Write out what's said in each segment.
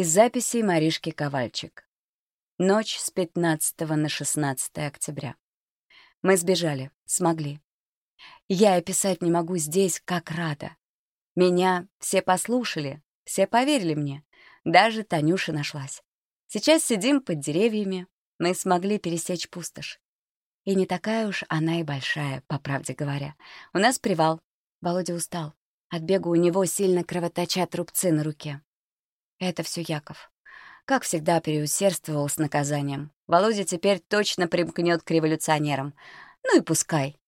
Из записей Маришки Ковальчик. Ночь с 15 на 16 октября. Мы сбежали, смогли. Я описать не могу здесь, как рада. Меня все послушали, все поверили мне. Даже Танюша нашлась. Сейчас сидим под деревьями, мы смогли пересечь пустошь. И не такая уж она и большая, по правде говоря. У нас привал. Володя устал. От бега у него сильно кровоточат рубцы на руке. Это все Яков. Как всегда, переусердствовал с наказанием. Володя теперь точно примкнет к революционерам. Ну и пускай.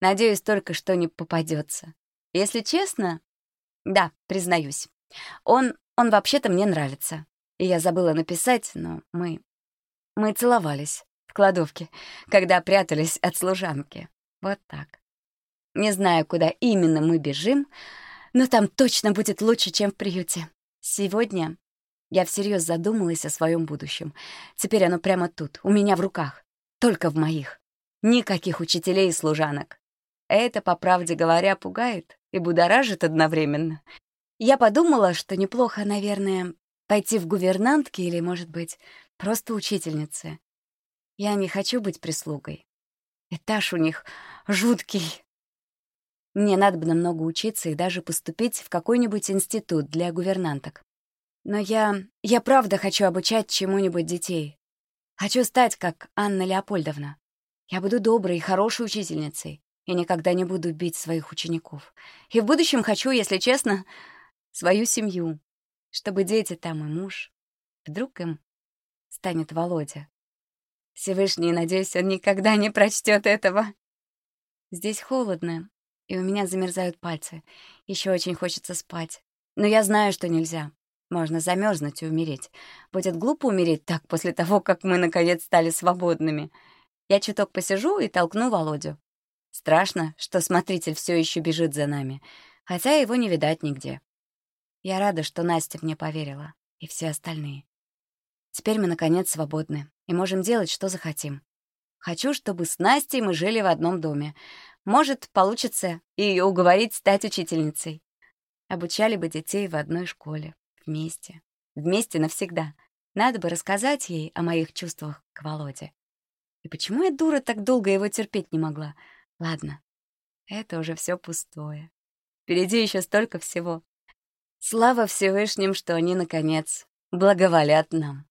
Надеюсь только, что не попадется. Если честно, да, признаюсь. Он, он вообще-то мне нравится. И я забыла написать, но мы... Мы целовались в кладовке, когда прятались от служанки. Вот так. Не знаю, куда именно мы бежим, но там точно будет лучше, чем в приюте. Сегодня я всерьез задумалась о своем будущем. Теперь оно прямо тут, у меня в руках. Только в моих. Никаких учителей и служанок. Это, по правде говоря, пугает и будоражит одновременно. Я подумала, что неплохо, наверное, пойти в гувернантки или, может быть, просто учительницы. Я не хочу быть прислугой. Этаж у них жуткий. Мне надо бы намного учиться и даже поступить в какой-нибудь институт для гувернанток. Но я... я правда хочу обучать чему-нибудь детей. Хочу стать как Анна Леопольдовна. Я буду доброй и хорошей учительницей и никогда не буду бить своих учеников. И в будущем хочу, если честно, свою семью, чтобы дети там и муж. Вдруг им станет Володя. Всевышний, надеюсь, он никогда не прочтет этого. Здесь холодно, и у меня замерзают пальцы. Еще очень хочется спать. Но я знаю, что нельзя. Можно замерзнуть и умереть. Будет глупо умереть так после того, как мы, наконец, стали свободными. Я чуток посижу и толкну Володю. Страшно, что смотритель все еще бежит за нами, хотя его не видать нигде. Я рада, что Настя мне поверила, и все остальные. Теперь мы, наконец, свободны и можем делать, что захотим. Хочу, чтобы с Настей мы жили в одном доме. Может, получится ее уговорить стать учительницей. Обучали бы детей в одной школе. Вместе. Вместе навсегда. Надо бы рассказать ей о моих чувствах к Володе. И почему я, дура, так долго его терпеть не могла? Ладно, это уже все пустое. Впереди еще столько всего. Слава Всевышним, что они, наконец, благоволят нам.